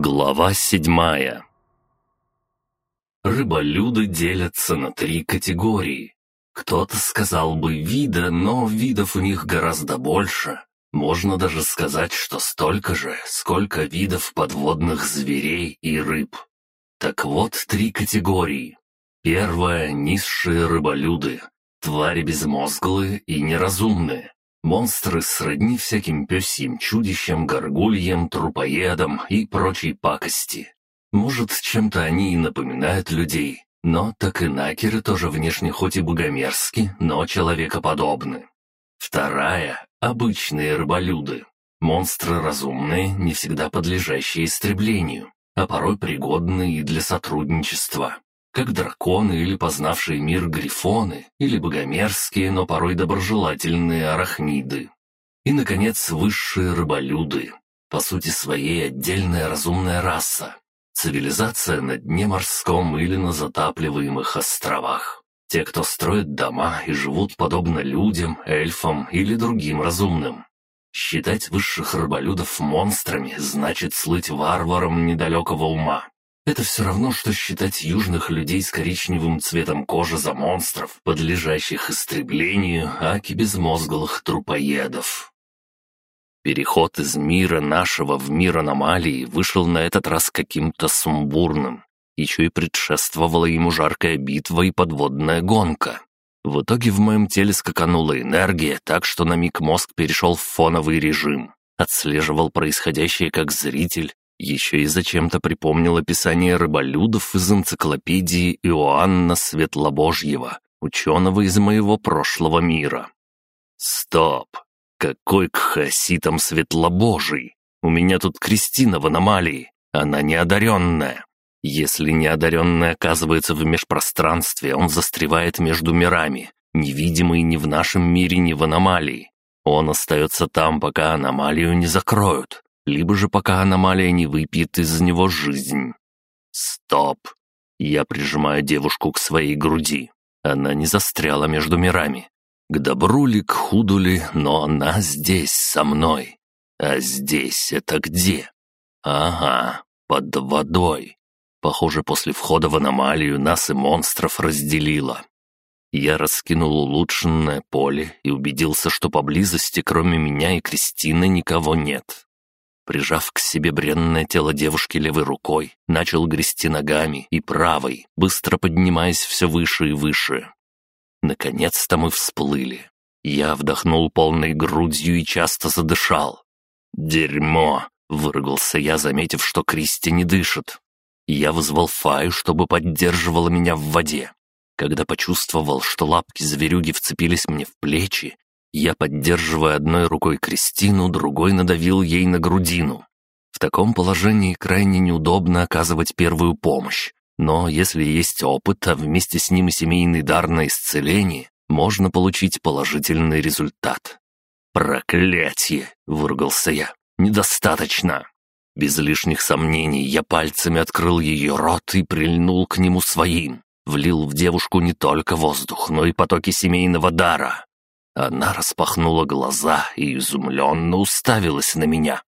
Глава седьмая Рыболюды делятся на три категории. Кто-то сказал бы вида, но видов у них гораздо больше. Можно даже сказать, что столько же, сколько видов подводных зверей и рыб. Так вот, три категории. Первая — низшие рыболюды, твари безмозглые и неразумные. Монстры сродни всяким пёсьим чудищам, горгульям, трупоедам и прочей пакости. Может, чем-то они и напоминают людей, но так и накеры тоже внешне хоть и богомерзки, но человекоподобны. Вторая — обычные рыболюды. Монстры разумные, не всегда подлежащие истреблению, а порой пригодные и для сотрудничества как драконы или познавшие мир грифоны, или богомерзкие, но порой доброжелательные арахниды. И, наконец, высшие рыболюды, по сути своей отдельная разумная раса, цивилизация на дне морском или на затапливаемых островах. Те, кто строит дома и живут подобно людям, эльфам или другим разумным. Считать высших рыболюдов монстрами значит слыть варваром недалекого ума. Это все равно, что считать южных людей с коричневым цветом кожи за монстров, подлежащих истреблению, аки безмозглых трупоедов. Переход из мира нашего в мир аномалии вышел на этот раз каким-то сумбурным. Еще и предшествовала ему жаркая битва и подводная гонка. В итоге в моем теле скаканула энергия, так что на миг мозг перешел в фоновый режим. Отслеживал происходящее как зритель, еще и зачем-то припомнил описание рыболюдов из энциклопедии Иоанна Светлобожьего, ученого из моего прошлого мира. Стоп! Какой к хаситам Светлобожий? У меня тут Кристина в аномалии, она неодаренная. Если неодаренный оказывается в межпространстве, он застревает между мирами, невидимый ни в нашем мире, ни в аномалии. Он остается там, пока аномалию не закроют либо же пока аномалия не выпьет из него жизнь. Стоп! Я прижимаю девушку к своей груди. Она не застряла между мирами. К добру ли, к худу ли, но она здесь, со мной. А здесь это где? Ага, под водой. Похоже, после входа в аномалию нас и монстров разделило. Я раскинул улучшенное поле и убедился, что поблизости, кроме меня и Кристины, никого нет. Прижав к себе бренное тело девушки левой рукой, начал грести ногами и правой, быстро поднимаясь все выше и выше. Наконец-то мы всплыли. Я вдохнул полной грудью и часто задышал. «Дерьмо!» — выругался я, заметив, что Кристи не дышит. Я вызвал Фаю, чтобы поддерживала меня в воде. Когда почувствовал, что лапки зверюги вцепились мне в плечи, я, поддерживая одной рукой Кристину, другой надавил ей на грудину. В таком положении крайне неудобно оказывать первую помощь. Но если есть опыт, а вместе с ним и семейный дар на исцеление, можно получить положительный результат. «Проклятье!» — выругался я. «Недостаточно!» Без лишних сомнений я пальцами открыл ее рот и прильнул к нему своим. Влил в девушку не только воздух, но и потоки семейного дара. Она распахнула глаза и изумленно уставилась на меня.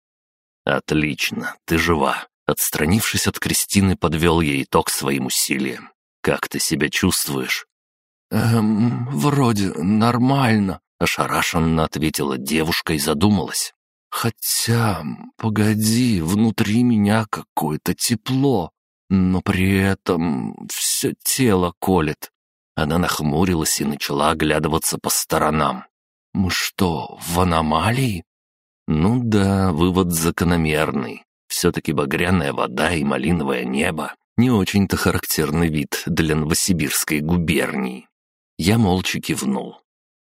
«Отлично, ты жива». Отстранившись от Кристины, подвел ей итог своим усилиям. «Как ты себя чувствуешь?» «Эм, вроде нормально», — ошарашенно ответила девушка и задумалась. «Хотя, погоди, внутри меня какое-то тепло, но при этом все тело колет. Она нахмурилась и начала оглядываться по сторонам. «Мы что, в аномалии?» «Ну да, вывод закономерный. Все-таки багряная вода и малиновое небо — не очень-то характерный вид для Новосибирской губернии». Я молча кивнул.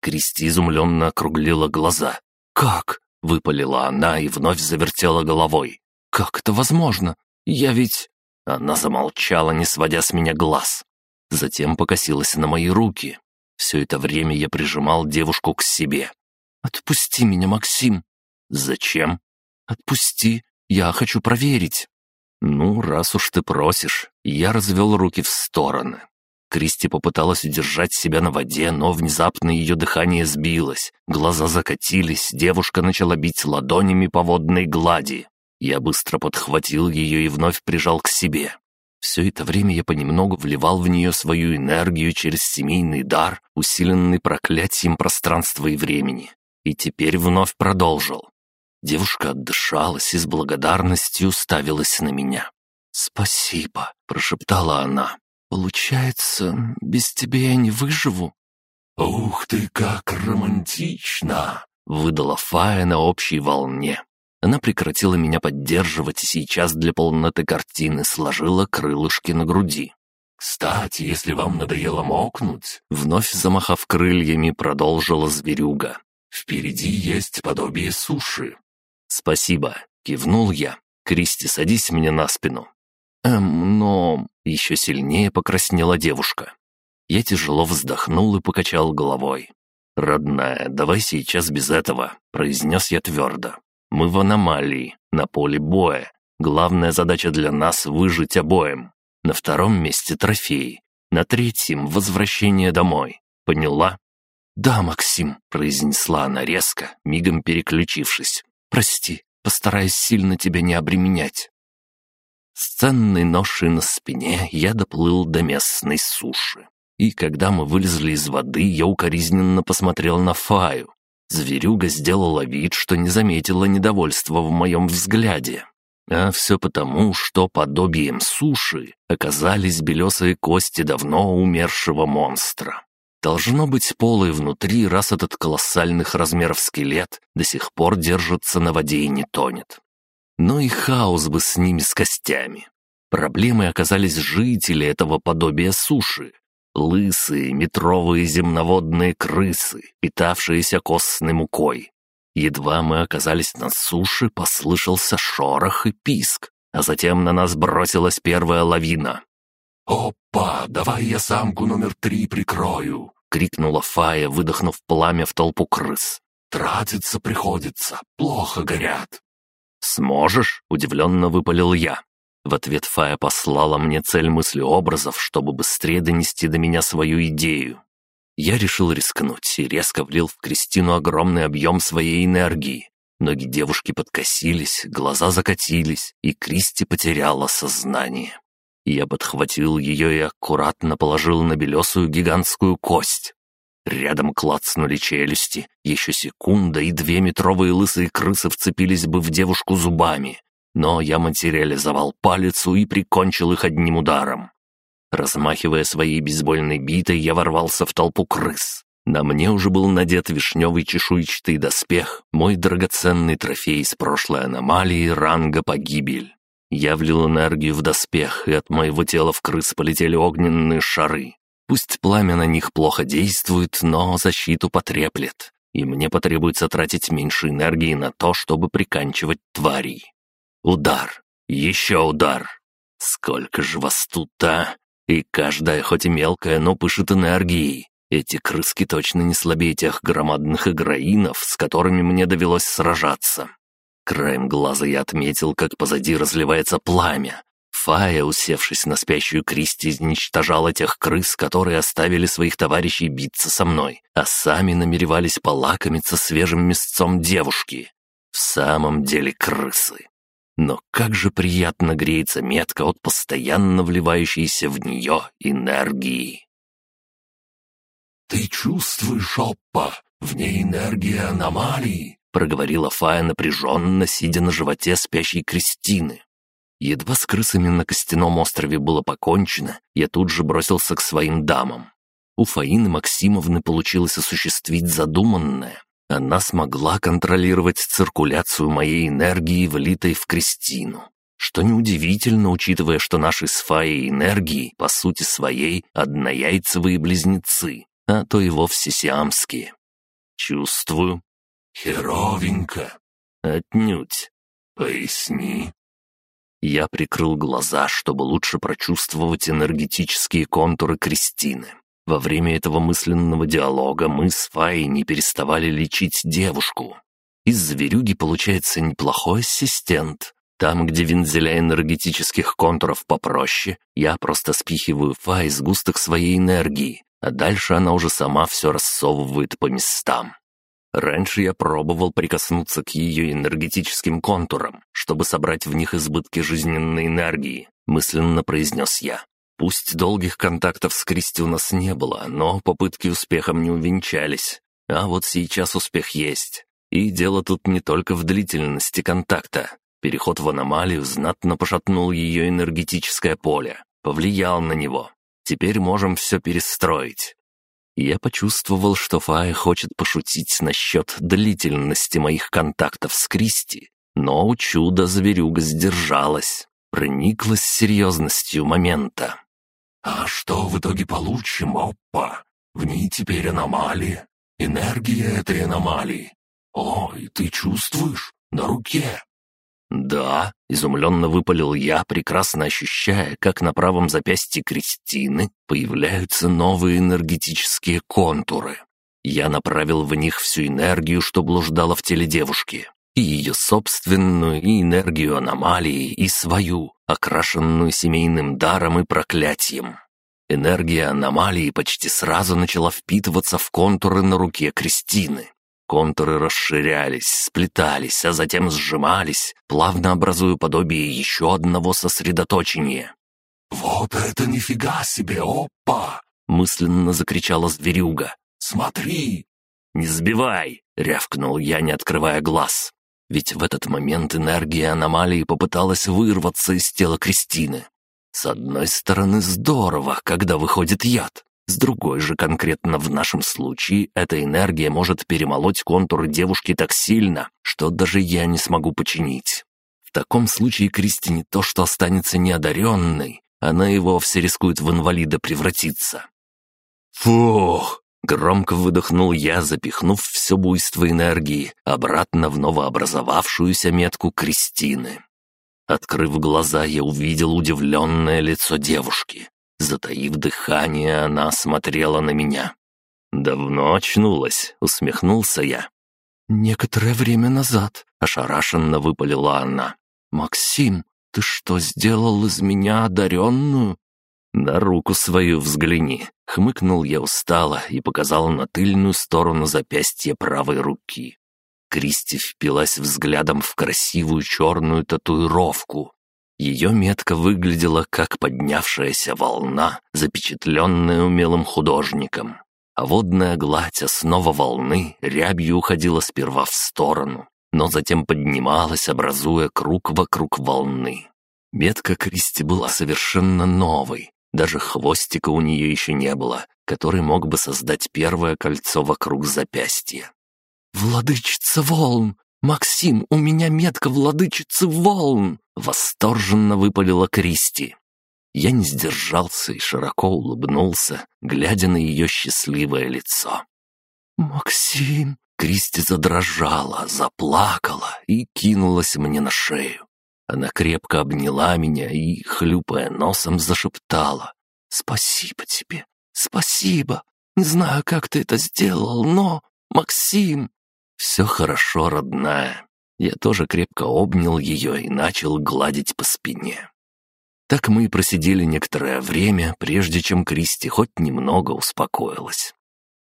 Кристи изумленно округлила глаза. «Как?» — выпалила она и вновь завертела головой. «Как это возможно? Я ведь...» Она замолчала, не сводя с меня глаз. Затем покосилась на мои руки. Все это время я прижимал девушку к себе. «Отпусти меня, Максим!» «Зачем?» «Отпусти, я хочу проверить». «Ну, раз уж ты просишь». Я развел руки в стороны. Кристи попыталась удержать себя на воде, но внезапно ее дыхание сбилось. Глаза закатились, девушка начала бить ладонями по водной глади. Я быстро подхватил ее и вновь прижал к себе. Все это время я понемногу вливал в нее свою энергию через семейный дар, усиленный проклятием пространства и времени. И теперь вновь продолжил. Девушка отдышалась и с благодарностью уставилась на меня. «Спасибо», — прошептала она. «Получается, без тебя я не выживу?» «Ух ты, как романтично!» — выдала Фая на общей волне. Она прекратила меня поддерживать и сейчас для полноты картины сложила крылышки на груди. «Кстати, если вам надоело мокнуть...» Вновь замахав крыльями, продолжила зверюга. «Впереди есть подобие суши». «Спасибо», — кивнул я. «Кристи, садись мне на спину». «Эм, но...» — еще сильнее покраснела девушка. Я тяжело вздохнул и покачал головой. «Родная, давай сейчас без этого», — произнес я твердо. Мы в аномалии, на поле боя. Главная задача для нас — выжить обоим. На втором месте трофеи. На третьем — возвращение домой. Поняла? «Да, Максим», — произнесла она резко, мигом переключившись. «Прости, постараюсь сильно тебя не обременять». С ценной ношей на спине я доплыл до местной суши. И когда мы вылезли из воды, я укоризненно посмотрел на Фаю. Зверюга сделала вид, что не заметила недовольства в моем взгляде. А все потому, что подобием суши оказались белесые кости давно умершего монстра. Должно быть полый внутри, раз этот колоссальных размеров скелет до сих пор держится на воде и не тонет. Но и хаос бы с ними, с костями. Проблемой оказались жители этого подобия суши, Лысые, метровые земноводные крысы, питавшиеся костной мукой. Едва мы оказались на суше, послышался шорох и писк, а затем на нас бросилась первая лавина. «Опа, давай я самку номер три прикрою!» — крикнула Фая, выдохнув пламя в толпу крыс. «Тратиться приходится, плохо горят». «Сможешь?» — удивленно выпалил я. В ответ Фая послала мне цель мыслеобразов, чтобы быстрее донести до меня свою идею. Я решил рискнуть и резко влил в Кристину огромный объем своей энергии. Ноги девушки подкосились, глаза закатились, и Кристи потеряла сознание. Я подхватил ее и аккуратно положил на белесую гигантскую кость. Рядом клацнули челюсти, еще секунда, и две метровые лысые крысы вцепились бы в девушку зубами, но я материализовал палицу и прикончил их одним ударом. Размахивая своей бейсбольной битой, я ворвался в толпу крыс. На мне уже был надет вишневый чешуйчатый доспех, мой драгоценный трофей из прошлой аномалии ранга погибель. Я влил энергию в доспех, и от моего тела в крыс полетели огненные шары. Пусть пламя на них плохо действует, но защиту потреплет, и мне потребуется тратить меньше энергии на то, чтобы приканчивать тварей. Удар. Еще удар. Сколько же вас тут, а? И каждая, хоть и мелкая, но пышет энергией. Эти крыски точно не слабее тех громадных игроинов, с которыми мне довелось сражаться. Краем глаза я отметил, как позади разливается пламя. Фая, усевшись на спящую Кристи, изничтожала тех крыс, которые оставили своих товарищей биться со мной, а сами намеревались полакомиться свежим мясцом девушки. В самом деле крысы. Но как же приятно греется метка от постоянно вливающейся в нее энергии. «Ты чувствуешь, Оппа, в ней энергия аномалии?» проговорила Фая напряженно, сидя на животе спящей Кристины. Едва с крысами на костяном острове было покончено, я тут же бросился к своим дамам. У Фаины Максимовны получилось осуществить задуманное. Она смогла контролировать циркуляцию моей энергии, влитой в Кристину. Что неудивительно, учитывая, что наши с Фаей энергии, по сути своей, однояйцевые близнецы, а то и вовсе сиамские. Чувствую. Херовенько. Отнюдь. Поясни. Я прикрыл глаза, чтобы лучше прочувствовать энергетические контуры Кристины. Во время этого мысленного диалога мы с Фаей не переставали лечить девушку. Из зверюги получается неплохой ассистент. Там, где вензеля энергетических контуров попроще, я просто спихиваю Фай с густок своей энергии, а дальше она уже сама все рассовывает по местам. Раньше я пробовал прикоснуться к ее энергетическим контурам, чтобы собрать в них избытки жизненной энергии», — мысленно произнес я. Пусть долгих контактов с Кристи у нас не было, но попытки успехом не увенчались. А вот сейчас успех есть. И дело тут не только в длительности контакта. Переход в аномалию знатно пошатнул ее энергетическое поле, повлиял на него. Теперь можем все перестроить. Я почувствовал, что Фая хочет пошутить насчет длительности моих контактов с Кристи, но у чуда зверюга сдержалась, прониклась серьезностью момента. «А что в итоге получим, опа? В ней теперь аномалия. Энергия этой аномалии. Ой, ты чувствуешь? На руке. «Да», — изумленно выпалил я, прекрасно ощущая, как на правом запястье Кристины появляются новые энергетические контуры. Я направил в них всю энергию, что блуждала в теле девушки, и ее собственную, и энергию аномалии, и свою, окрашенную семейным даром и проклятием. Энергия аномалии почти сразу начала впитываться в контуры на руке Кристины. Контуры расширялись, сплетались, а затем сжимались, плавно образуя подобие еще одного сосредоточения. «Вот это нифига себе, опа!» — мысленно закричала зверюга. «Смотри!» «Не сбивай!» — рявкнул я, не открывая глаз. Ведь в этот момент энергия аномалии попыталась вырваться из тела Кристины. С одной стороны, здорово, когда выходит яд. С другой же, конкретно в нашем случае, эта энергия может перемолоть контуры девушки так сильно, что даже я не смогу починить. В таком случае Кристи не то что останется неодаренной, она и вовсе рискует в инвалида превратиться. «Фух!» — громко выдохнул я, запихнув все буйство энергии обратно в новообразовавшуюся метку Кристины. Открыв глаза, я увидел удивленное лицо девушки. Затаив дыхание, она смотрела на меня. «Давно очнулась», — усмехнулся я. «Некоторое время назад», — ошарашенно выпалила она. «Максим, ты что, сделал из меня одаренную?» «На руку свою взгляни», — хмыкнул я устало и показал на тыльную сторону запястья правой руки. Кристи впилась взглядом в красивую черную татуировку, ее метка выглядела как поднявшаяся волна, запечатленная умелым художником. А водная гладь, основа волны, рябью уходила сперва в сторону, но затем поднималась, образуя круг вокруг волны. Метка Кристи была совершенно новой, даже хвостика у нее еще не было, который мог бы создать первое кольцо вокруг запястья. «Владычица волн! «Максим, у меня метка владычицы волн!» — восторженно выпалила Кристи. Я не сдержался и широко улыбнулся, глядя на ее счастливое лицо. «Максим!» — Кристи задрожала, заплакала и кинулась мне на шею. Она крепко обняла меня и, хлюпая носом, зашептала. «Спасибо тебе, спасибо. Не знаю, как ты это сделал, но... Максим, «Все хорошо, родная». Я тоже крепко обнял ее и начал гладить по спине. Так мы и просидели некоторое время, прежде чем Кристи хоть немного успокоилась.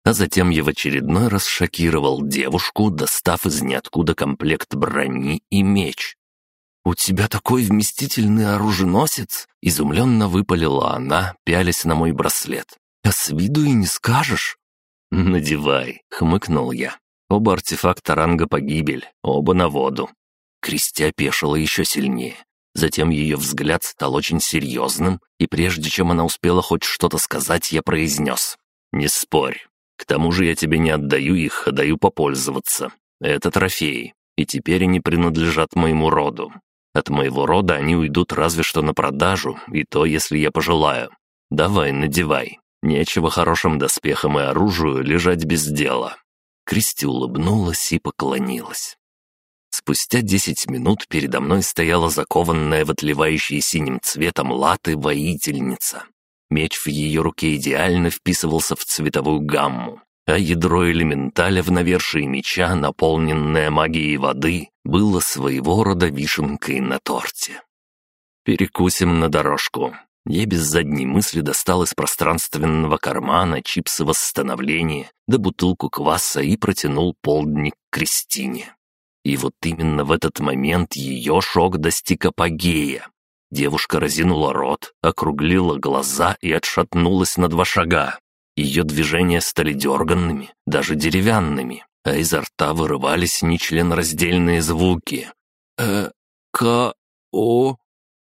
А затем я в очередной раз шокировал девушку, достав из ниоткуда комплект брони и меч. «У тебя такой вместительный оруженосец!» — изумленно выпалила она, пялясь на мой браслет. «А с виду и не скажешь!» «Надевай!» — хмыкнул я. Оба артефакта ранга погибель, оба на воду. Кристи опешила еще сильнее. Затем ее взгляд стал очень серьезным, и прежде чем она успела хоть что-то сказать, я произнес. «Не спорь. К тому же я тебе не отдаю их, а даю попользоваться. Это трофеи, и теперь они принадлежат моему роду. От моего рода они уйдут разве что на продажу, и то, если я пожелаю. Давай, надевай. Нечего хорошим доспехам и оружию лежать без дела. Кристи улыбнулась и поклонилась. Спустя десять минут передо мной стояла закованная в отливающие синим цветом латы воительница. Меч в ее руке идеально вписывался в цветовую гамму, а ядро элементаля в навершии меча, наполненное магией воды, было своего рода вишенкой на торте. «Перекусим на дорожку», я без задней мысли достал из пространственного кармана чипсы восстановления да бутылку кваса и протянул полдник Кристине. И вот именно в этот момент ее шок достиг апогея. Девушка разинула рот, округлила глаза и отшатнулась на два шага. Ее движения стали дерганными, даже деревянными, а изо рта вырывались нечленораздельные звуки. «Э... К... О...»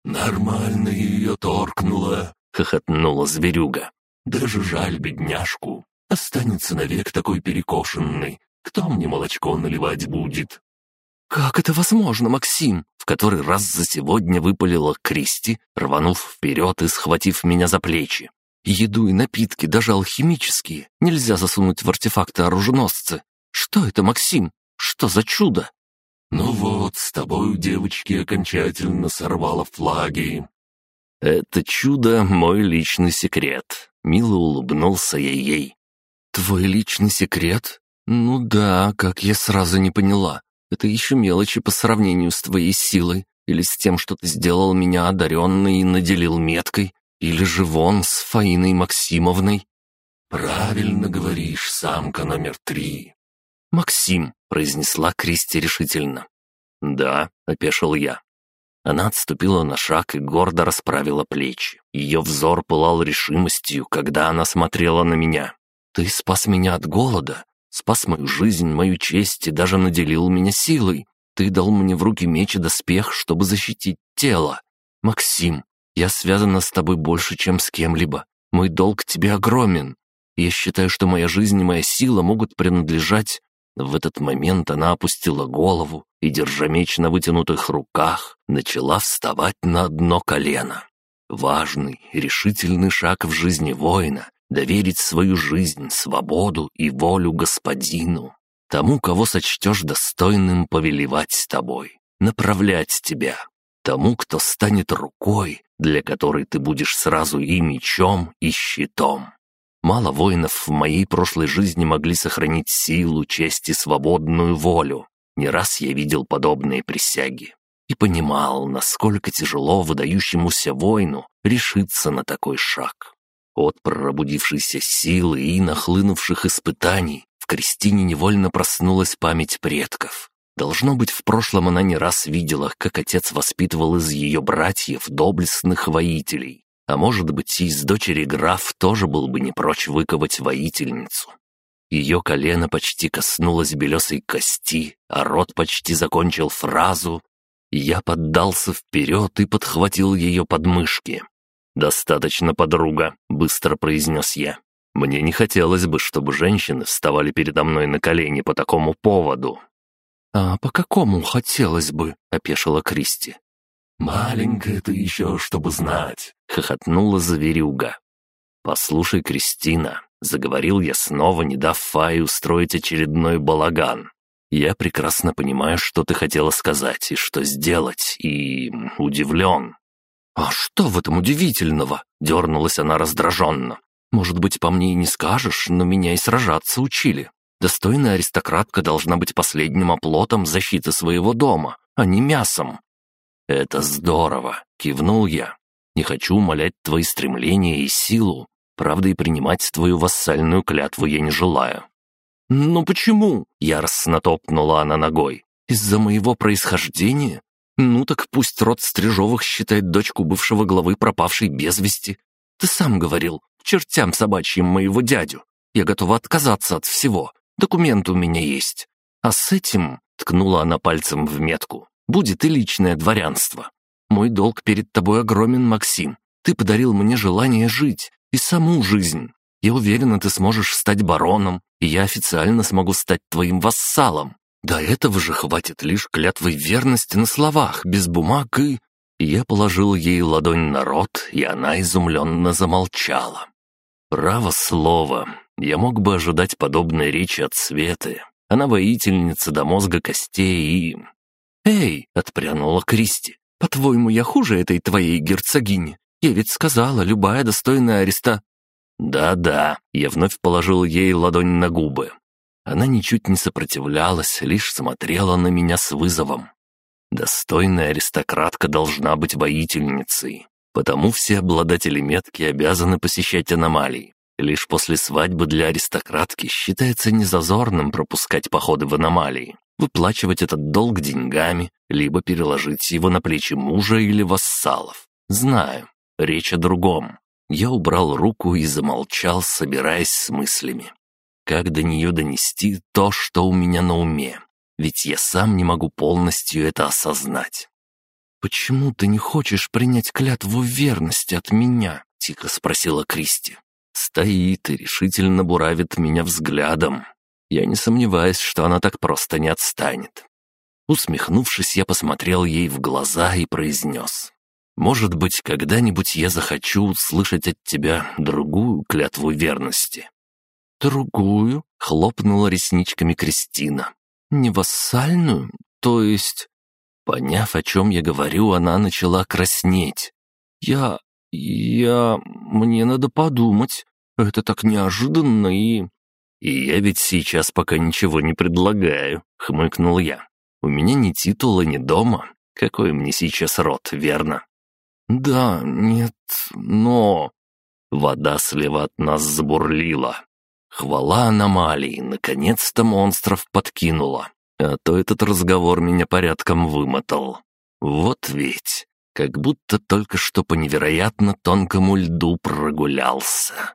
«Нормально ее торкнуло», — хохотнула зверюга. «Даже жаль бедняжку. Останется навек такой перекошенный. Кто мне молочко наливать будет?» «Как это возможно, Максим?» В который раз за сегодня выпалила Кристи, рванув вперед и схватив меня за плечи. «Еду и напитки, даже алхимические, нельзя засунуть в артефакты оруженосцы. Что это, Максим? Что за чудо?» «Ну вот, с тобой у девочки окончательно сорвало флаги». «Это чудо — мой личный секрет», — мило улыбнулся я ей. «Твой личный секрет? Ну да, как я сразу не поняла. Это еще мелочи по сравнению с твоей силой, или с тем, что ты сделал меня одаренной и наделил меткой, или же вон с Фаиной Максимовной». «Правильно говоришь, самка номер три». «Максим», — произнесла Кристи решительно. «Да», — опешил я. Она отступила на шаг и гордо расправила плечи. Ее взор пылал решимостью, когда она смотрела на меня. «Ты спас меня от голода, спас мою жизнь, мою честь и даже наделил меня силой. Ты дал мне в руки меч и доспех, чтобы защитить тело. Максим, я связана с тобой больше, чем с кем-либо. Мой долг тебе огромен. Я считаю, что моя жизнь и моя сила могут принадлежать...» В этот момент она опустила голову и, держа меч на вытянутых руках, начала вставать на одно колено. Важный, решительный шаг в жизни воина, доверить свою жизнь, свободу и волю господину, тому, кого сочтешь достойным повелевать с тобой, направлять тебя, тому, кто станет рукой, для которой ты будешь сразу и мечом, и щитом. Мало воинов в моей прошлой жизни могли сохранить силу, честь и свободную волю. Не раз я видел подобные присяги и понимал, насколько тяжело выдающемуся воину решиться на такой шаг. От пробудившейся силы и нахлынувших испытаний в Кристине невольно проснулась память предков. Должно быть, в прошлом она не раз видела, как отец воспитывал из ее братьев доблестных воителей. А может быть, и из дочери граф тоже был бы не прочь выковать воительницу. Ее колено почти коснулось белесой кости, а рот почти закончил фразу. Я поддался вперед и подхватил ее подмышки. «Достаточно, подруга», — быстро произнес я. «Мне не хотелось бы, чтобы женщины вставали передо мной на колени по такому поводу». «А по какому хотелось бы?» — опешила Кристи. «Маленькая ты еще, чтобы знать», — хохотнула зверюга. «Послушай, Кристина», — заговорил я снова, не дав Фае устроить очередной балаган. «Я прекрасно понимаю, что ты хотела сказать и что сделать, и удивлен. «А что в этом удивительного?» — дернулась она раздраженно. «Может быть, по мне и не скажешь, но меня и сражаться учили. Достойная аристократка должна быть последним оплотом защиты своего дома, а не мясом». «Это здорово!» — кивнул я. «Не хочу умолять твои стремления и силу. Правда, и принимать твою вассальную клятву я не желаю». «Ну почему?» — яростно топнула она ногой. «Из-за моего происхождения? Ну так пусть род Стрижовых считает дочку бывшего главы пропавшей без вести. Ты сам говорил, чертям собачьим моего дядю. Я готова отказаться от всего. Документы у меня есть. А с этим, ткнула она пальцем в метку, будет и личное дворянство. Мой долг перед тобой огромен, Максим. Ты подарил мне желание жить и саму жизнь. Я уверена, ты сможешь стать бароном, и я официально смогу стать твоим вассалом. До этого же хватит лишь клятвы верности на словах, без бумаг и... Я положил ей ладонь на рот, и она изумленно замолчала. Право слово, я мог бы ожидать подобной речи от Светы. Она воительница до мозга костей и... «Эй!» — отпрянула Кристи. «По-твоему, я хуже этой твоей герцогини? Я ведь сказала, любая достойная ареста...» «Да-да», — я вновь положил ей ладонь на губы. Она ничуть не сопротивлялась, лишь смотрела на меня с вызовом. Достойная аристократка должна быть воительницей, потому все обладатели метки обязаны посещать аномалии. Лишь после свадьбы для аристократки считается незазорным пропускать походы в аномалии. выплачивать этот долг деньгами, либо переложить его на плечи мужа или вассалов. Знаю, речь о другом. Я убрал руку и замолчал, собираясь с мыслями. Как до нее донести то, что у меня на уме? Ведь я сам не могу полностью это осознать. «Почему ты не хочешь принять клятву верности от меня?» — тихо спросила Кристи. Стоит и решительно буравит меня взглядом. Я не сомневаюсь, что она так просто не отстанет. Усмехнувшись, я посмотрел ей в глаза и произнес. «Может быть, когда-нибудь я захочу услышать от тебя другую клятву верности». «Другую?» — хлопнула ресничками Кристина. «Не вассальную? То есть...» Поняв, о чем я говорю, она начала краснеть. «Я... я... мне надо подумать. Это так неожиданно и...» «И я ведь сейчас пока ничего не предлагаю», — хмыкнул я. «У меня ни титула, ни дома. Какой мне сейчас род, верно?» «Да, нет, но...» Вода слева от нас забурлила. Хвала аномалии, наконец-то монстров подкинула. А то этот разговор меня порядком вымотал. Вот ведь, как будто только что по невероятно тонкому льду прогулялся.